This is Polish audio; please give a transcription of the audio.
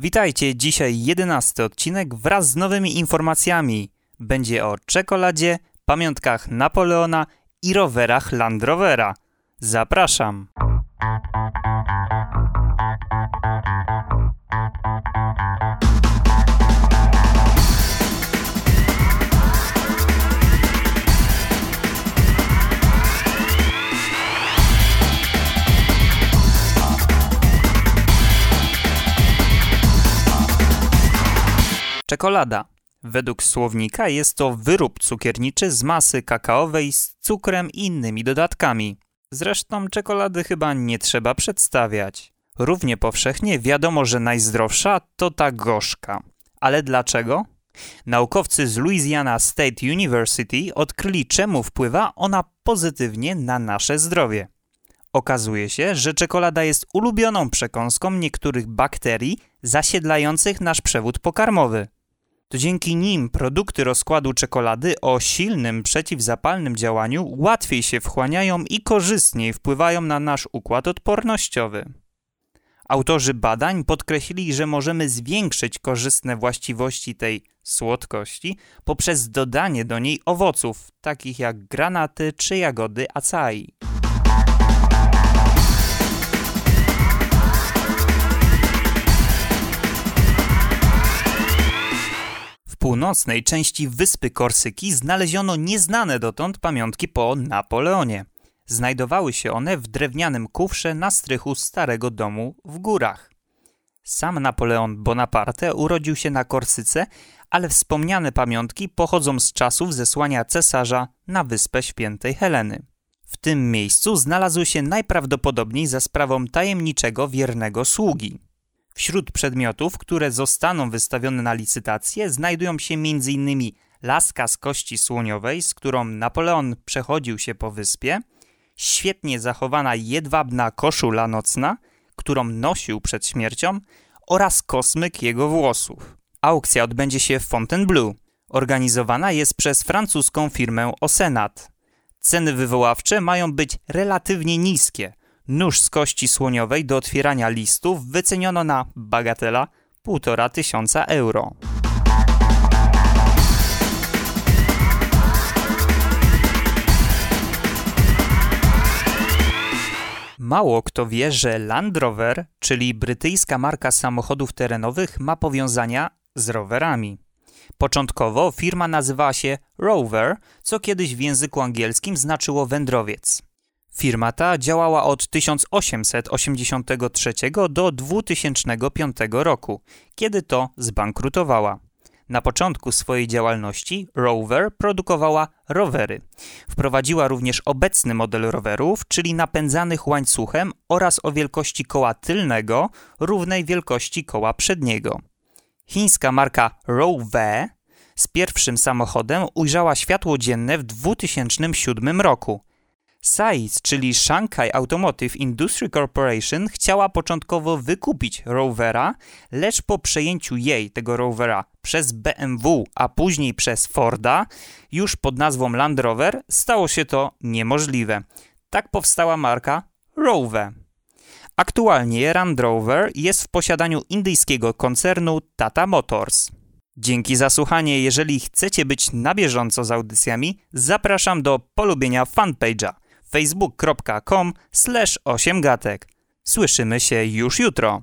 Witajcie, dzisiaj jedenasty odcinek wraz z nowymi informacjami. Będzie o czekoladzie, pamiątkach Napoleona i rowerach Land Rovera. Zapraszam. Czekolada. Według słownika jest to wyrób cukierniczy z masy kakaowej z cukrem i innymi dodatkami. Zresztą czekolady chyba nie trzeba przedstawiać. Równie powszechnie wiadomo, że najzdrowsza to ta gorzka. Ale dlaczego? Naukowcy z Louisiana State University odkryli, czemu wpływa ona pozytywnie na nasze zdrowie. Okazuje się, że czekolada jest ulubioną przekąską niektórych bakterii zasiedlających nasz przewód pokarmowy to dzięki nim produkty rozkładu czekolady o silnym przeciwzapalnym działaniu łatwiej się wchłaniają i korzystniej wpływają na nasz układ odpornościowy. Autorzy badań podkreślili, że możemy zwiększyć korzystne właściwości tej słodkości poprzez dodanie do niej owoców, takich jak granaty czy jagody acai. Północnej części wyspy Korsyki znaleziono nieznane dotąd pamiątki po Napoleonie. Znajdowały się one w drewnianym kufrze na strychu starego domu w górach. Sam Napoleon Bonaparte urodził się na Korsyce, ale wspomniane pamiątki pochodzą z czasów zesłania cesarza na wyspę Świętej Heleny. W tym miejscu znalazły się najprawdopodobniej za sprawą tajemniczego wiernego sługi. Wśród przedmiotów, które zostaną wystawione na licytację, znajdują się m.in. laska z kości słoniowej, z którą Napoleon przechodził się po wyspie, świetnie zachowana jedwabna koszula nocna, którą nosił przed śmiercią, oraz kosmyk jego włosów. Aukcja odbędzie się w Fontainebleau. Organizowana jest przez francuską firmę Osenat. Ceny wywoławcze mają być relatywnie niskie, Nóż z kości słoniowej do otwierania listów wyceniono na bagatela 1,5 tysiąca euro. Mało kto wie, że Land Rover, czyli brytyjska marka samochodów terenowych, ma powiązania z rowerami. Początkowo firma nazywała się Rover, co kiedyś w języku angielskim znaczyło wędrowiec. Firma ta działała od 1883 do 2005 roku, kiedy to zbankrutowała. Na początku swojej działalności Rover produkowała rowery. Wprowadziła również obecny model rowerów, czyli napędzanych łańcuchem oraz o wielkości koła tylnego równej wielkości koła przedniego. Chińska marka Rover z pierwszym samochodem ujrzała światło dzienne w 2007 roku. SAIS, czyli Shanghai Automotive Industry Corporation, chciała początkowo wykupić Rovera, lecz po przejęciu jej, tego Rovera, przez BMW, a później przez Forda, już pod nazwą Land Rover, stało się to niemożliwe. Tak powstała marka Rover. Aktualnie Land Rover jest w posiadaniu indyjskiego koncernu Tata Motors. Dzięki za słuchanie. Jeżeli chcecie być na bieżąco z audycjami, zapraszam do polubienia fanpage'a facebook.com 8gatek. Słyszymy się już jutro.